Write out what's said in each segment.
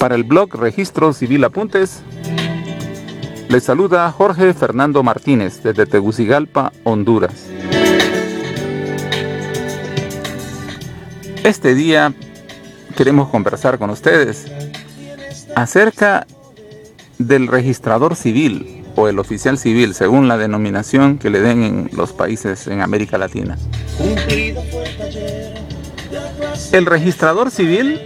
Para el blog Registro Civil Apuntes, les saluda Jorge Fernando Martínez desde Tegucigalpa, Honduras. Este día queremos conversar con ustedes acerca del registrador civil o el oficial civil, según la denominación que le den en los países en América Latina. El registrador civil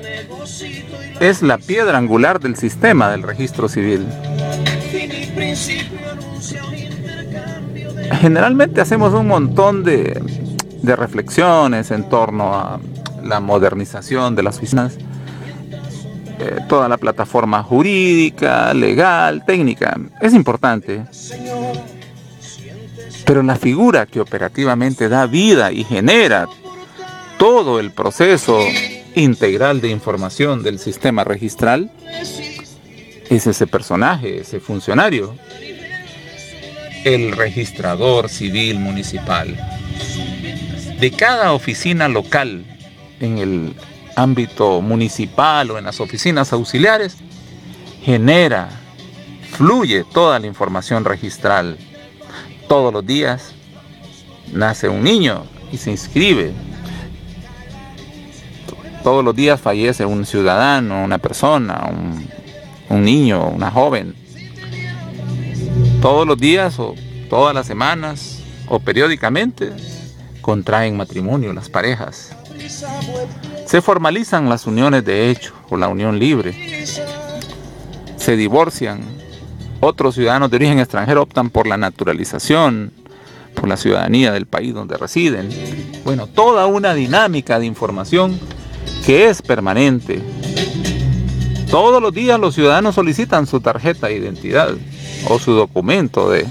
es la piedra angular del sistema del registro civil. Generalmente hacemos un montón de, reflexiones en torno a la modernización de las oficinas, eh, toda la plataforma jurídica, legal, técnica. Es importante. Pero la figura que operativamente da vida y genera todo el proceso integral de información del sistema registral es ese personaje, ese funcionario, el registrador civil municipal. De cada oficina local en el ámbito municipal o en las oficinas auxiliares, genera, fluye toda la información registral. Todos los días nace un niño y se inscribe todos los días fallece un ciudadano, una persona, un, niño, una joven. Todos los días o todas las semanas o periódicamente contraen matrimonio las parejas. Se formalizan las uniones de hecho o la unión libre. Se divorcian. Otros ciudadanos de origen extranjero optan por la naturalización, por la ciudadanía del país donde residen. Bueno, toda una dinámica de información que es permanente. Todos los días los ciudadanos solicitan su tarjeta de identidad o su documento de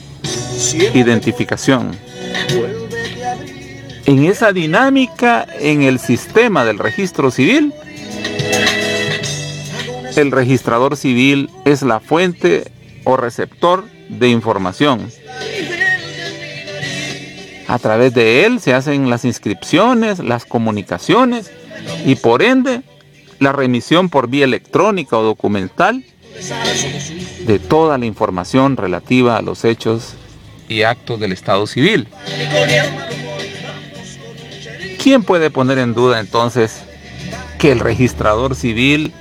identificación. En esa dinámica en el sistema del registro civil, el registrador civil es la fuente o receptor de información. A través de él se hacen las inscripciones, las comunicaciones y por ende la remisión por vía electrónica o documental de toda la información relativa a los hechos y actos del Estado civil. ¿Quién puede poner en duda entonces que el registrador civil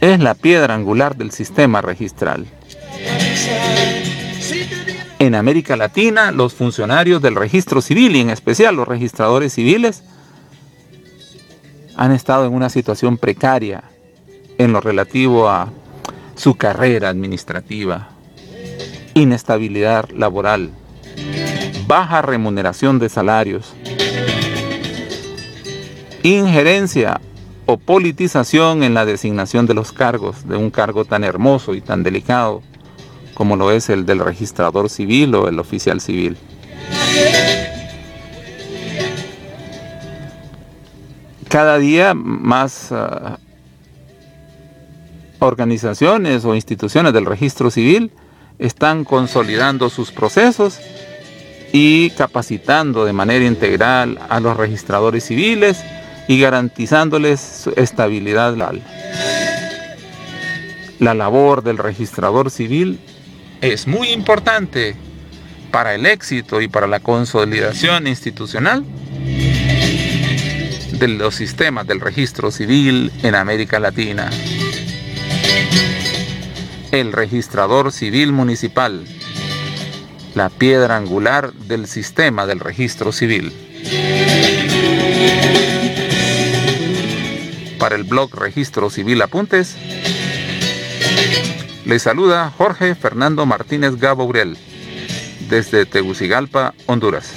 es la piedra angular del sistema registral? En América Latina, los funcionarios del registro civil y en especial los registradores civiles han estado en una situación precaria en lo relativo a su carrera administrativa, inestabilidad laboral, baja remuneración de salarios, injerencia o politización en la designación de los cargos de un cargo tan hermoso y tan delicado como lo es el del registrador civil o el oficial civil. Cada día más ah, organizaciones o instituciones del registro civil están consolidando sus procesos y capacitando de manera integral a los registradores civiles y garantizándoles su estabilidad legal. La labor del registrador civil es muy importante para el éxito y para la consolidación institucional de los sistemas del registro civil en América Latina. El registrador civil municipal, la piedra angular del sistema del registro civil. Para el blog Registro Civil Apuntes, le saluda Jorge Fernando Martínez Gabourel desde Tegucigalpa, Honduras.